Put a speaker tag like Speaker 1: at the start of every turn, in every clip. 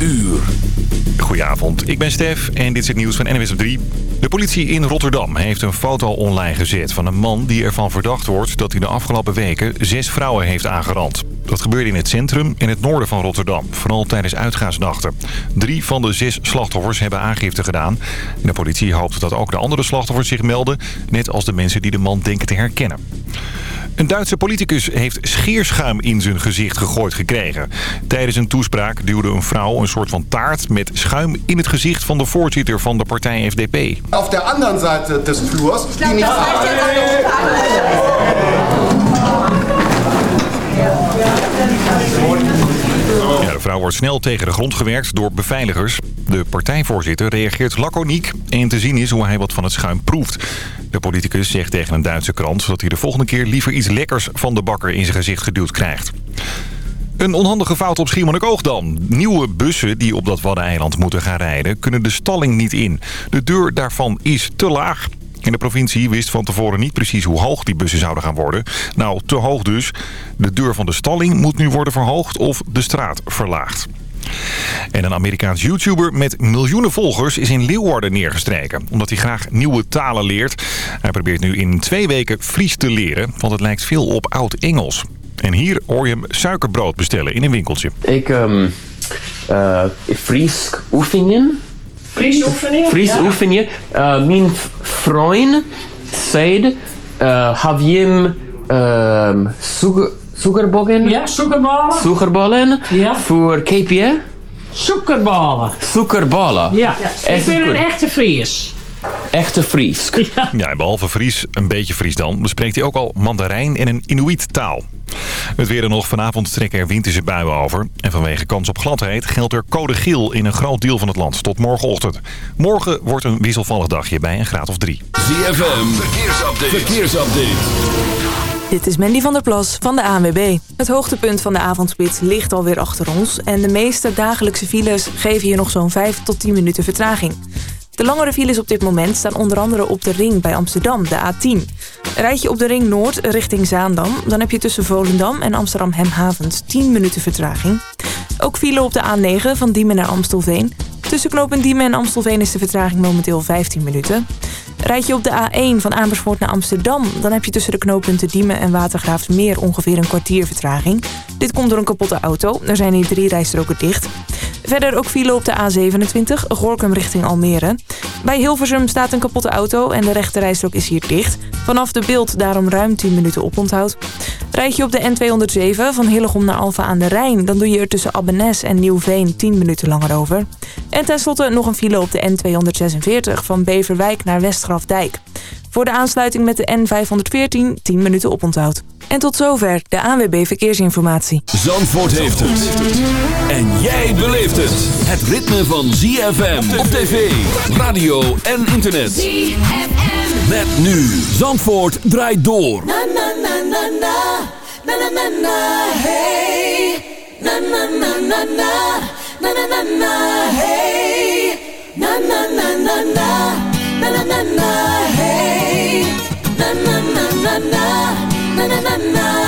Speaker 1: uur.
Speaker 2: Goedenavond, ik ben Stef en dit is het nieuws van NWS op 3. De politie in Rotterdam heeft een foto online gezet van een man die ervan verdacht wordt dat hij de afgelopen weken zes vrouwen heeft aangerand. Dat gebeurde in het centrum in het noorden van Rotterdam, vooral tijdens uitgaansnachten. Drie van de zes slachtoffers hebben aangifte gedaan. En de politie hoopt dat ook de andere slachtoffers zich melden, net als de mensen die de man denken te herkennen. Een Duitse politicus heeft scheerschuim in zijn gezicht gegooid gekregen. Tijdens een toespraak duwde een vrouw een soort van taart met schuim in het gezicht van de voorzitter van de partij FDP.
Speaker 3: Op de andere zijde des vloers... Die niet...
Speaker 2: Ja, de vrouw wordt snel tegen de grond gewerkt door beveiligers. De partijvoorzitter reageert laconiek en te zien is hoe hij wat van het schuim proeft. De politicus zegt tegen een Duitse krant dat hij de volgende keer liever iets lekkers van de bakker in zijn gezicht geduwd krijgt. Een onhandige fout op Schiermonnikoog dan. Nieuwe bussen die op dat Waddeneiland moeten gaan rijden... kunnen de stalling niet in. De deur daarvan is te laag. En de provincie wist van tevoren niet precies hoe hoog die bussen zouden gaan worden. Nou, te hoog dus. De deur van de stalling moet nu worden verhoogd of de straat verlaagd. En een Amerikaans YouTuber met miljoenen volgers is in Leeuwarden neergestreken. Omdat hij graag nieuwe talen leert. Hij probeert nu in twee weken Fries te leren. Want het lijkt veel op oud-Engels. En hier hoor je hem suikerbrood bestellen in een winkeltje.
Speaker 4: Ik um, uh, Fries oefeningen.
Speaker 5: Fries oefeningen?
Speaker 4: Fries
Speaker 5: ja.
Speaker 4: oefeningen. Uh, mijn vriend zei, uh, heb je hem suikerbollen?
Speaker 5: Ja, suikerballen.
Speaker 4: Suikerbollen
Speaker 5: Ja.
Speaker 4: voor KPN?
Speaker 5: Suikerballen.
Speaker 4: Suikerballen.
Speaker 5: Ja,
Speaker 4: Echt
Speaker 5: ik ben een echte Fries.
Speaker 4: Echte Fries.
Speaker 5: Ja.
Speaker 2: Ja, behalve Fries, een beetje Fries dan, bespreekt hij ook al Mandarijn en een Inuit taal. Het weer er nog. Vanavond trekken er winterse buien over. En vanwege kans op gladheid geldt er code geel in een groot deel van het land tot morgenochtend. Morgen wordt een wisselvallig dagje bij een graad of drie.
Speaker 1: ZFM, verkeersupdate. verkeersupdate.
Speaker 6: Dit is Mandy van der Plas van de ANWB. Het hoogtepunt van de avondspits ligt alweer achter ons... en de meeste dagelijkse files geven je nog zo'n 5 tot 10 minuten vertraging. De langere files op dit moment staan onder andere op de ring bij Amsterdam, de A10. Rijd je op de ring Noord richting Zaandam... dan heb je tussen Volendam en Amsterdam Hemhavens 10 minuten vertraging. Ook file op de A9 van Diemen naar Amstelveen. Tussen knooppunt Diemen en Amstelveen is de vertraging momenteel 15 minuten. Rijd je op de A1 van Amersfoort naar Amsterdam... dan heb je tussen de knooppunten Diemen en Watergraafsmeer ongeveer een kwartier vertraging. Dit komt door een kapotte auto. Er zijn hier drie rijstroken dicht. Verder ook file op de A27, Gorkum richting Almere. Bij Hilversum staat een kapotte auto en de rechte rijstrook is hier dicht. Vanaf de beeld daarom ruim 10 minuten oponthoud. Rijd je op de N207 van Hillegom naar Alfa aan de Rijn... dan doe je er tussen Abbenes en Nieuwveen 10 minuten langer over. En tenslotte nog een file op de N246 van Beverwijk naar Westgrafdijk. Voor de aansluiting met de N514 10 minuten oponthoud. En tot zover de ANWB Verkeersinformatie.
Speaker 1: Zandvoort heeft het. En jij beleeft het. Het ritme van ZFM op tv, radio en internet.
Speaker 7: ZFM.
Speaker 1: Met nu. Zandvoort draait door.
Speaker 7: Na na na na na. Na na na na hey. Na na na na na. Na na na na hey. Na na na na na. Na na na na na na na na. Na na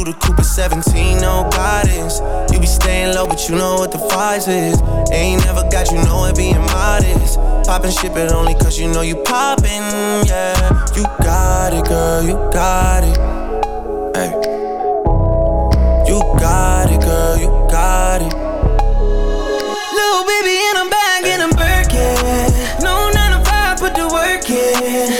Speaker 8: through the Cooper 17, no guidance. You be staying low, but you know what the price is. Ain't never got you know it being modest. Poppin' shit, but only cause you know you poppin', yeah. You got it, girl, you got it. Hey. You got it, girl, you got it. Little baby, and I'm back, and I'm Birkin. No 9 to 5, put the work in.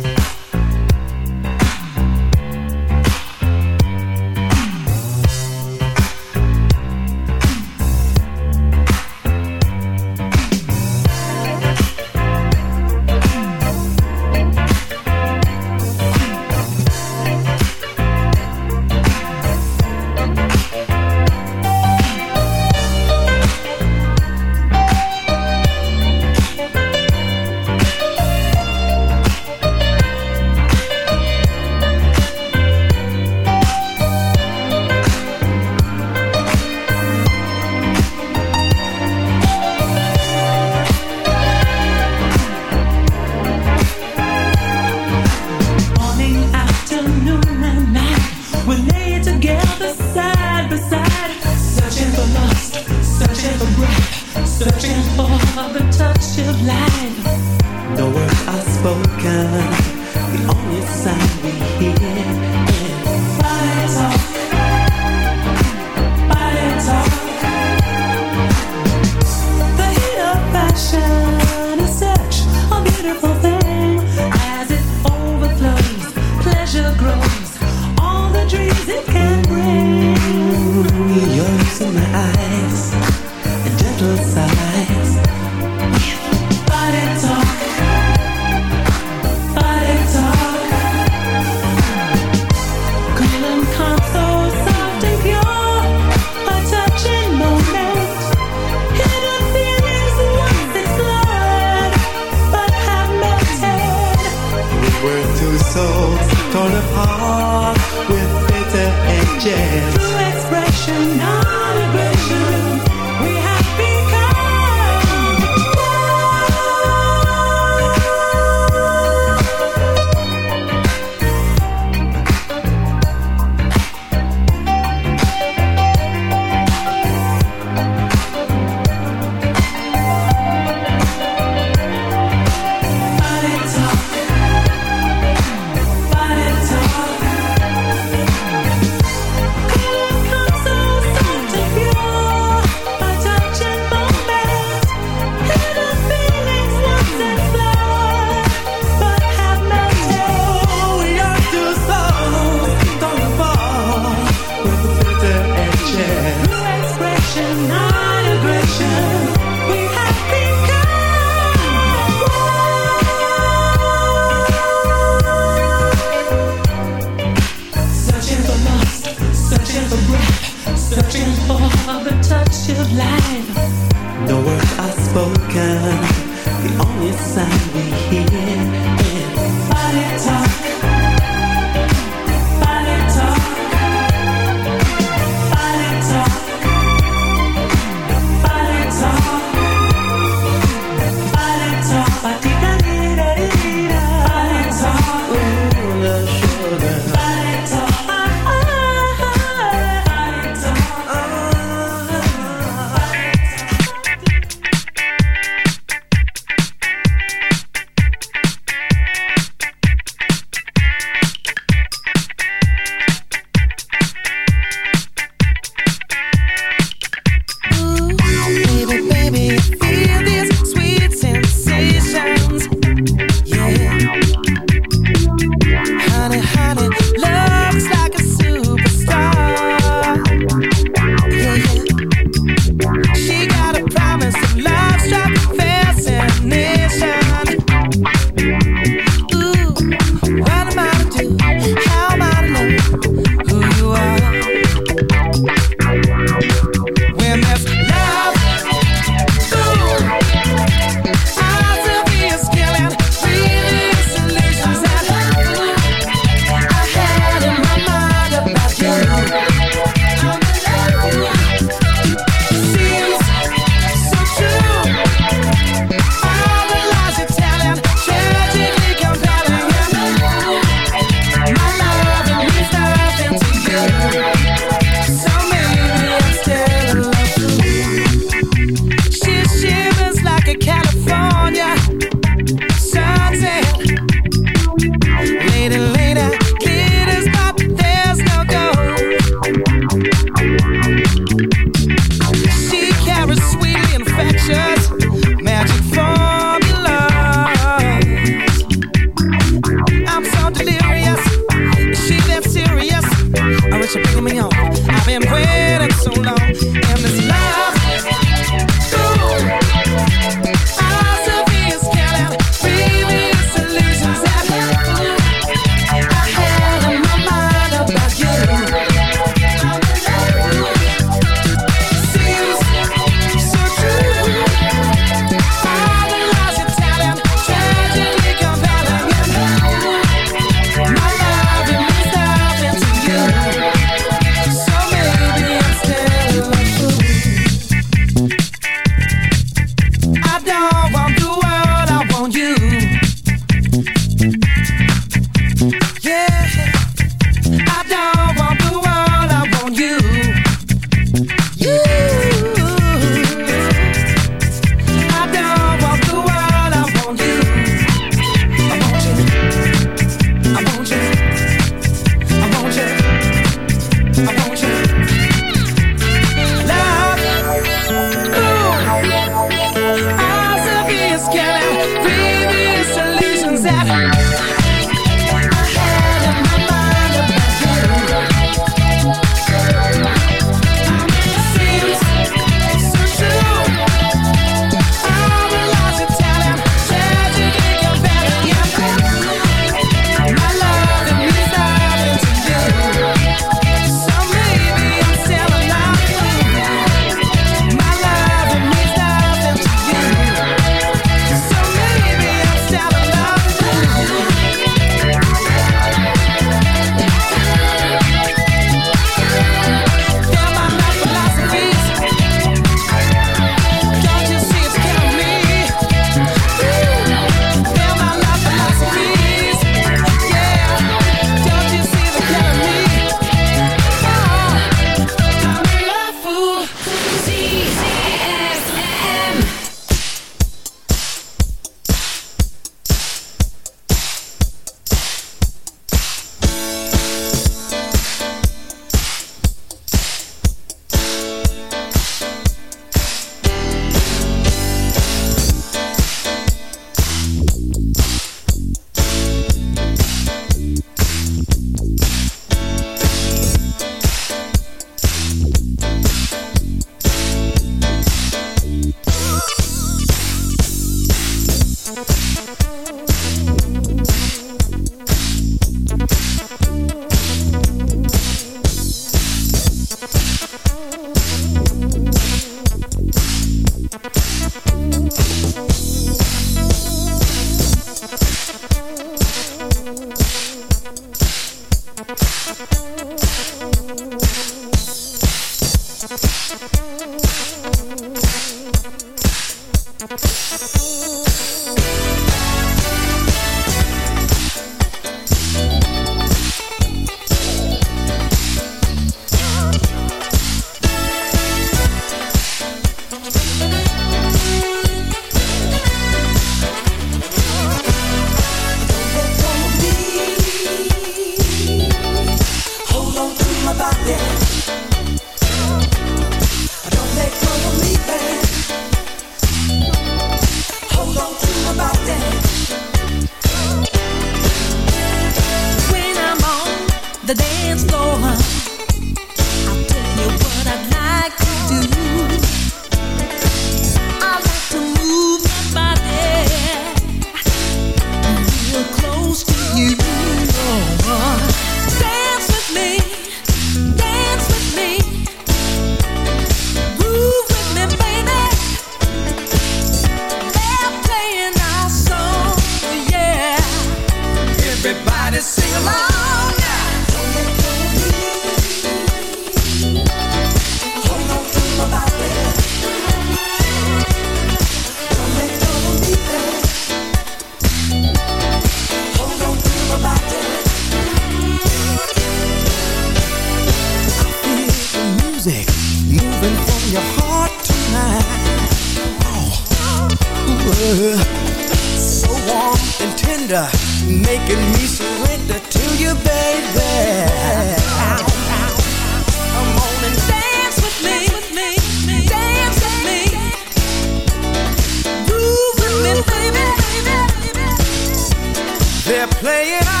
Speaker 8: Play it out.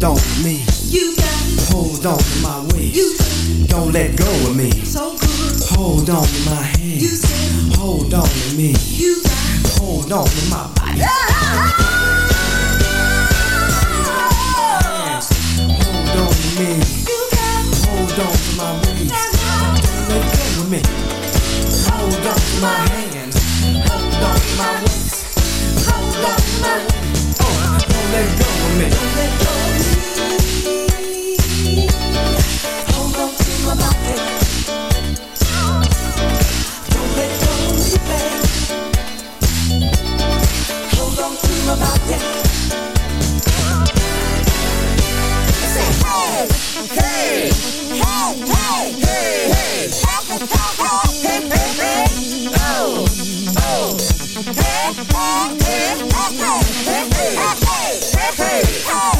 Speaker 8: Hold on to me. You got me.
Speaker 7: Hold on to my waist. You don't let go of me. So good. Hold on to my
Speaker 9: hand. You said. Hold on to me.
Speaker 7: You got. Hold on to my body. Hold on to
Speaker 1: me. You got.
Speaker 7: Hold on to my waist. Don't let go of me. Hold on to my hand. Hold on to my waist. Hold on to my waist.
Speaker 1: Oh, don't let go of me. Don't let go. Hey!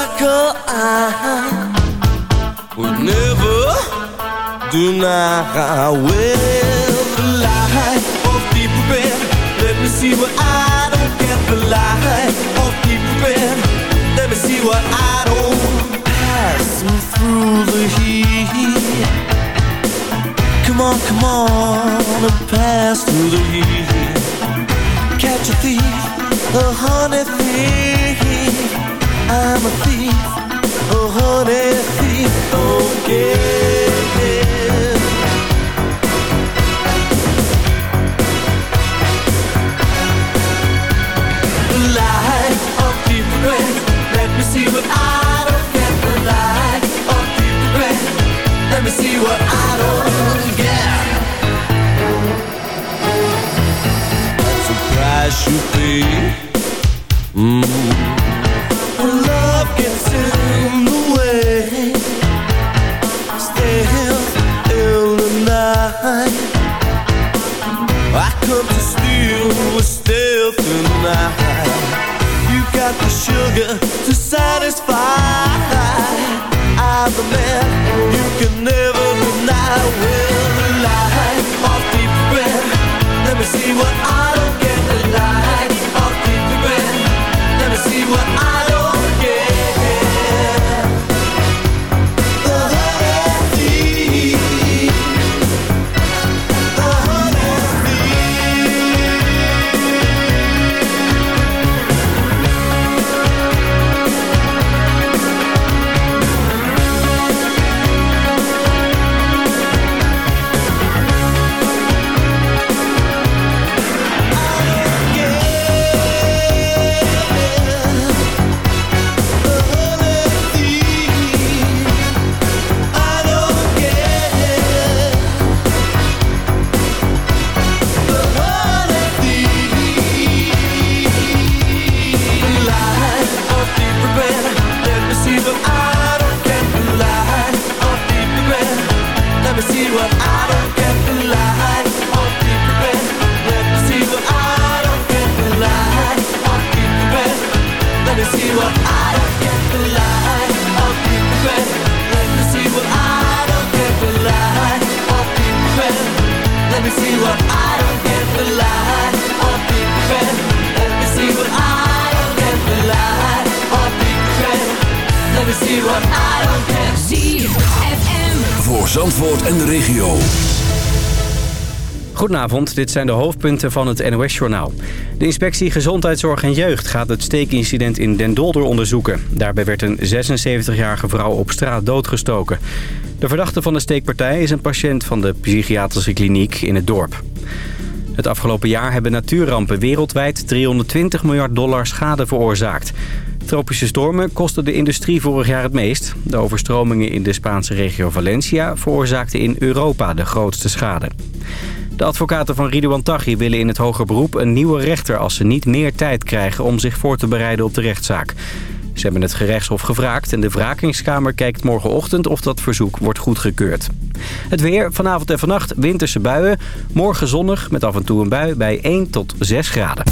Speaker 10: miracle I
Speaker 8: would never deny. Well, the light of deep red, let me see what I don't get. The light of deep red, let me see what I don't. pass me through the heat. Come on, come on, and pass through the heat. Catch a thief, a honey thief. I'm a thief, oh, honey thief, don't. Light of let me see what I don't get. The light of let me see what I don't get. That's the price you pay.
Speaker 11: sugar to satisfy. I'm the man you can never deny.
Speaker 8: Well, Dit zijn de hoofdpunten van het NOS-journaal. De inspectie Gezondheidszorg en Jeugd gaat het steekincident in Den Dolder onderzoeken. Daarbij werd een 76-jarige vrouw op straat doodgestoken. De verdachte van de steekpartij is een patiënt van de psychiatrische kliniek in het dorp. Het afgelopen jaar hebben natuurrampen wereldwijd 320 miljard dollar schade veroorzaakt. Tropische stormen kosten de industrie vorig jaar het meest. De overstromingen in de Spaanse regio Valencia veroorzaakten in Europa de grootste schade. De advocaten van Ridouan Taghi willen in het hoger beroep een nieuwe rechter... als ze niet meer tijd krijgen om zich voor te bereiden op de rechtszaak. Ze hebben het gerechtshof gevraagd en de wrakingskamer kijkt morgenochtend of dat verzoek wordt goedgekeurd. Het weer, vanavond en vannacht winterse buien. Morgen zonnig met af en toe een bui bij 1 tot 6 graden.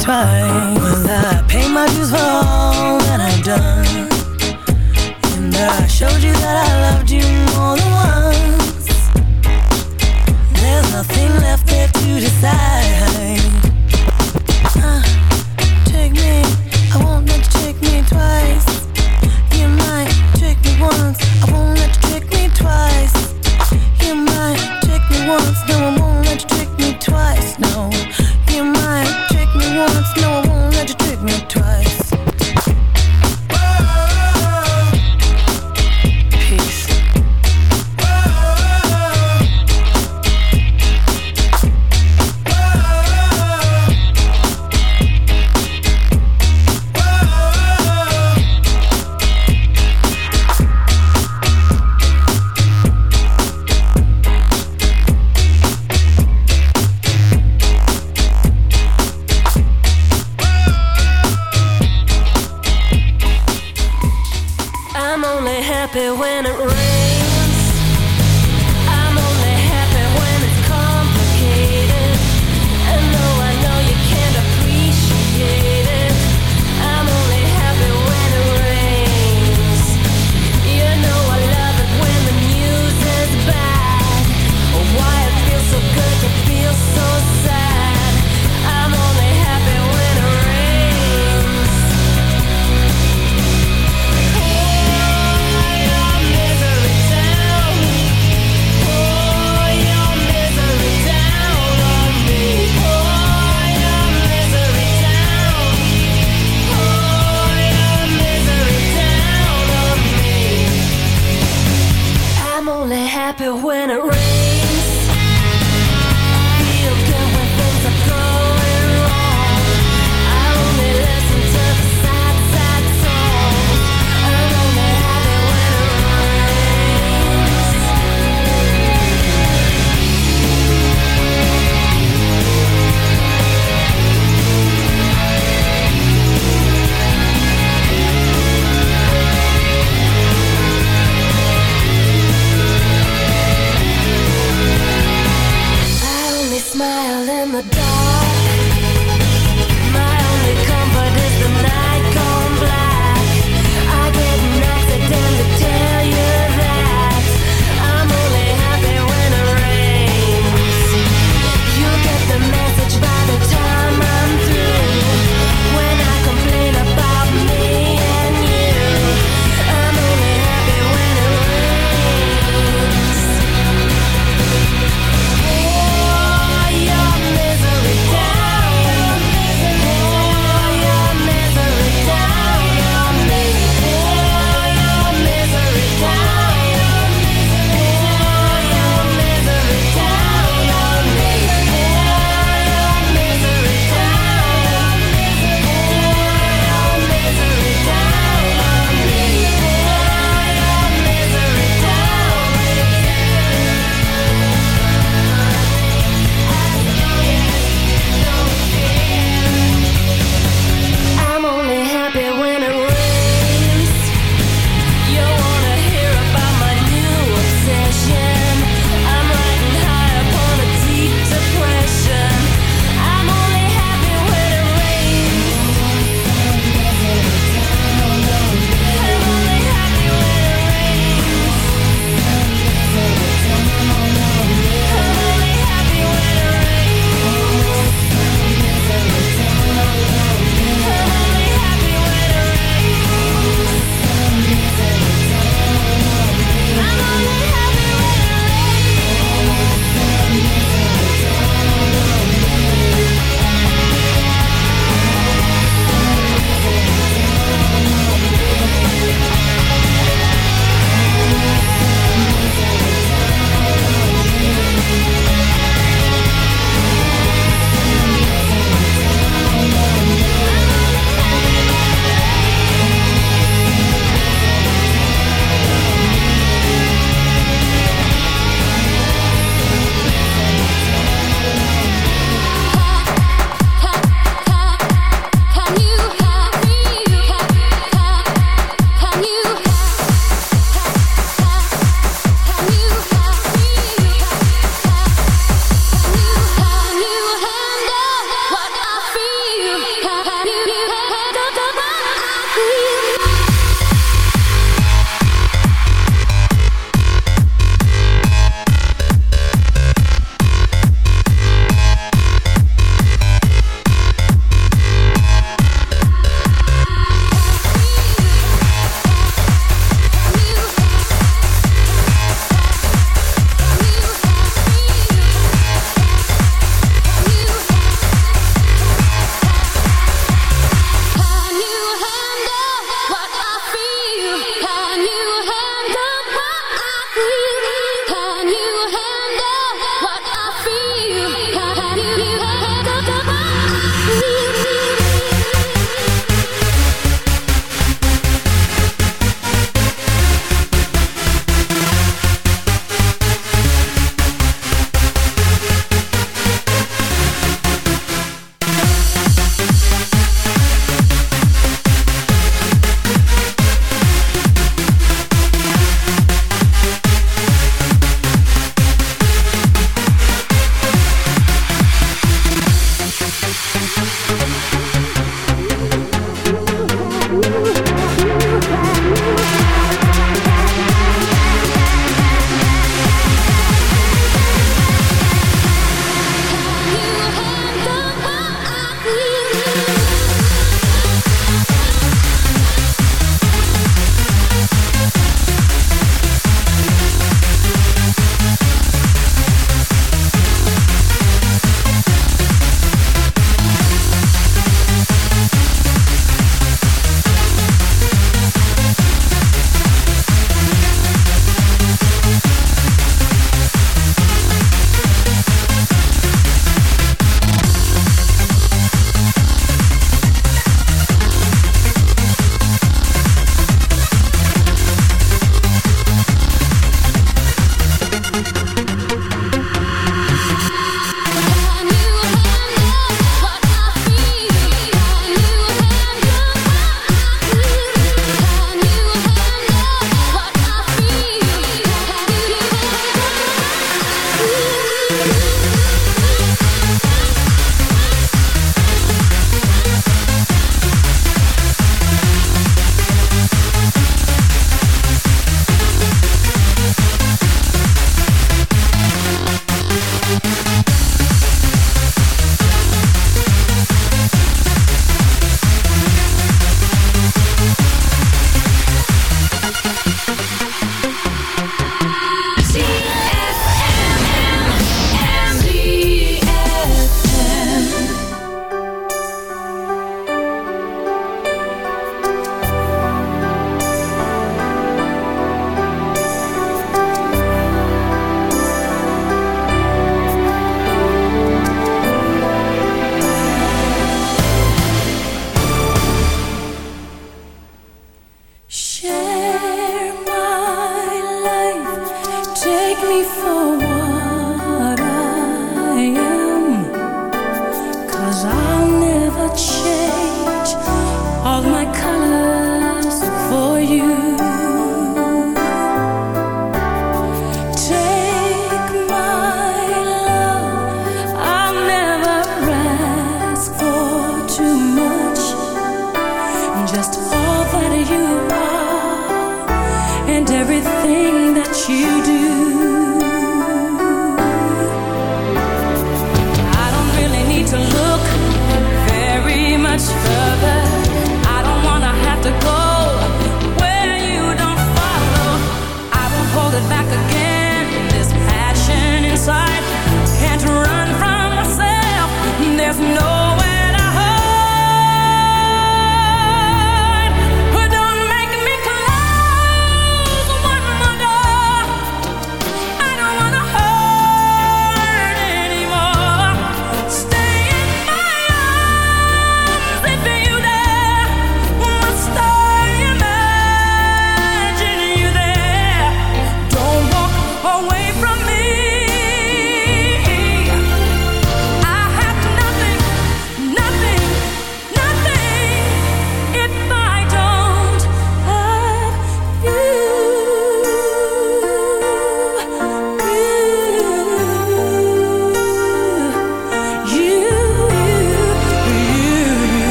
Speaker 1: Time
Speaker 12: alive.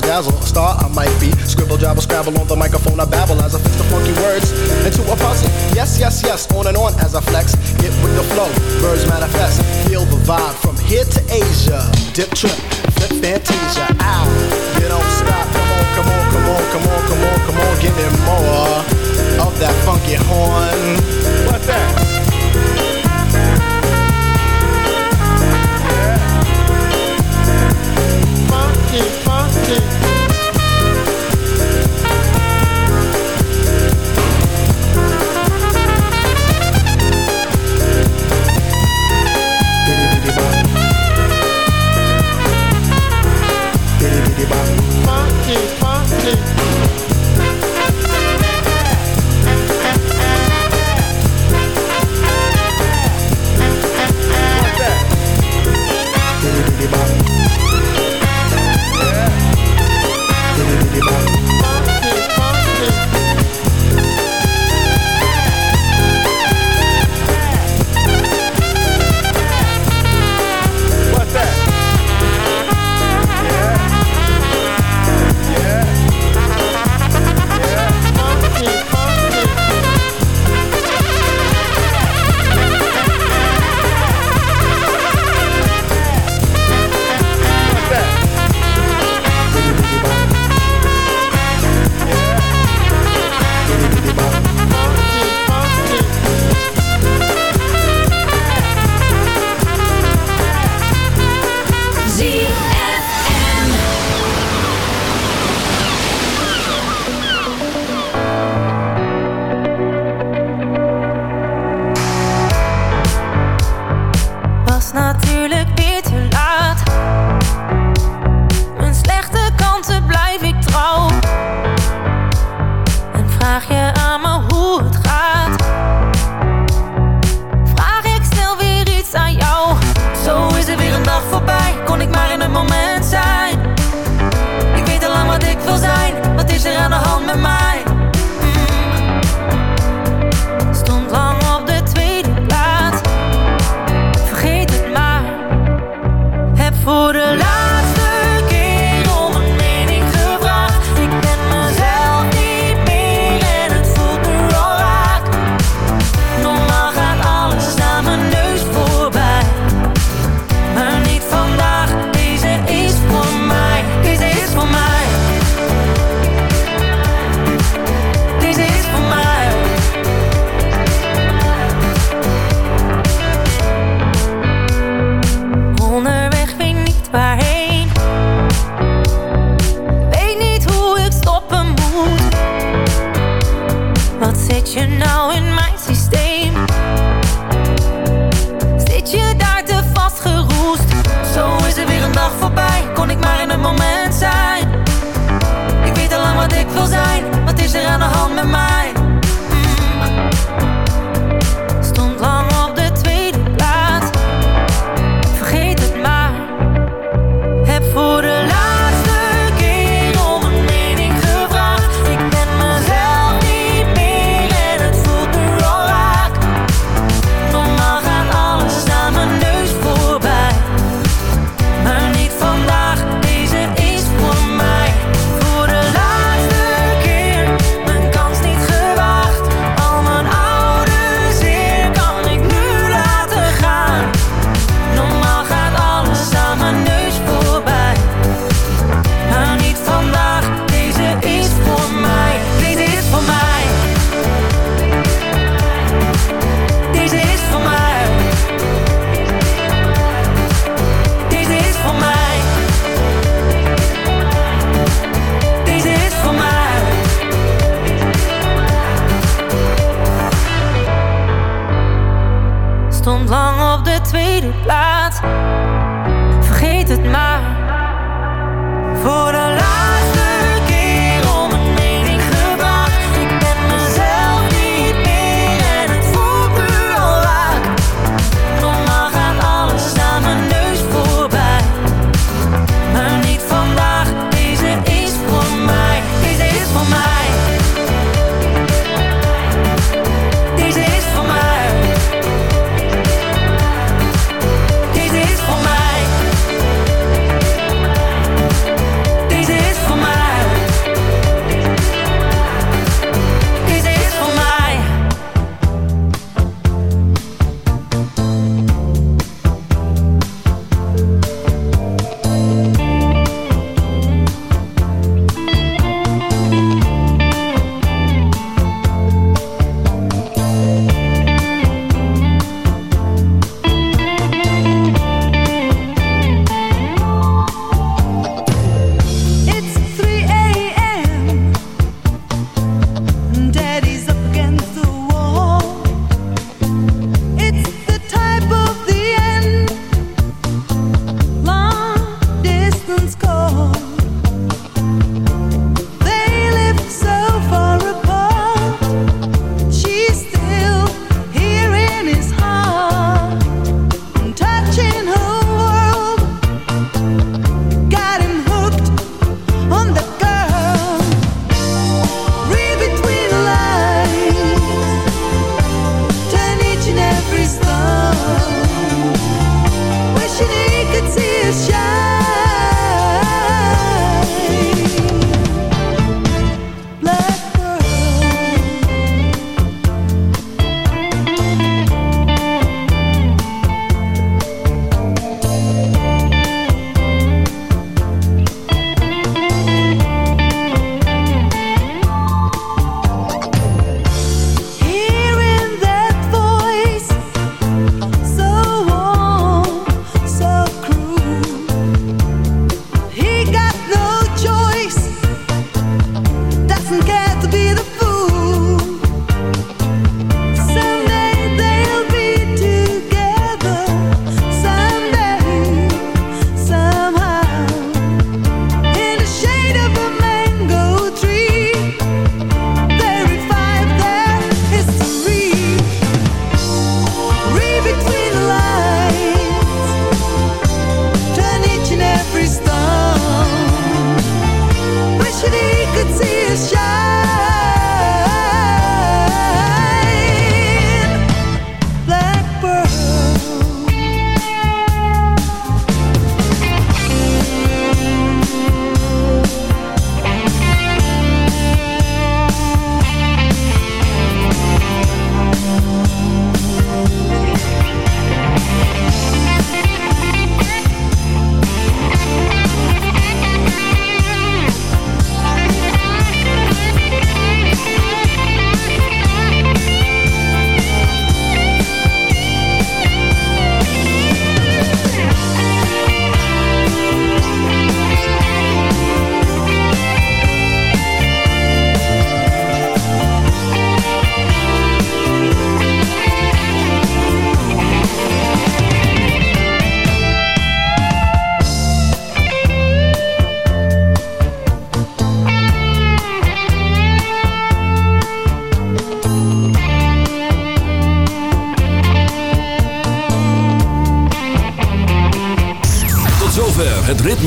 Speaker 12: razzle dazzle. A star I might be. Scribble, jabble, scrabble on the microphone. I babble as I fix the funky words into a puzzle. Yes, yes, yes. On and on as I flex. Get with the flow. Birds manifest. Feel the vibe from here to Asia. Dip trip that
Speaker 1: you know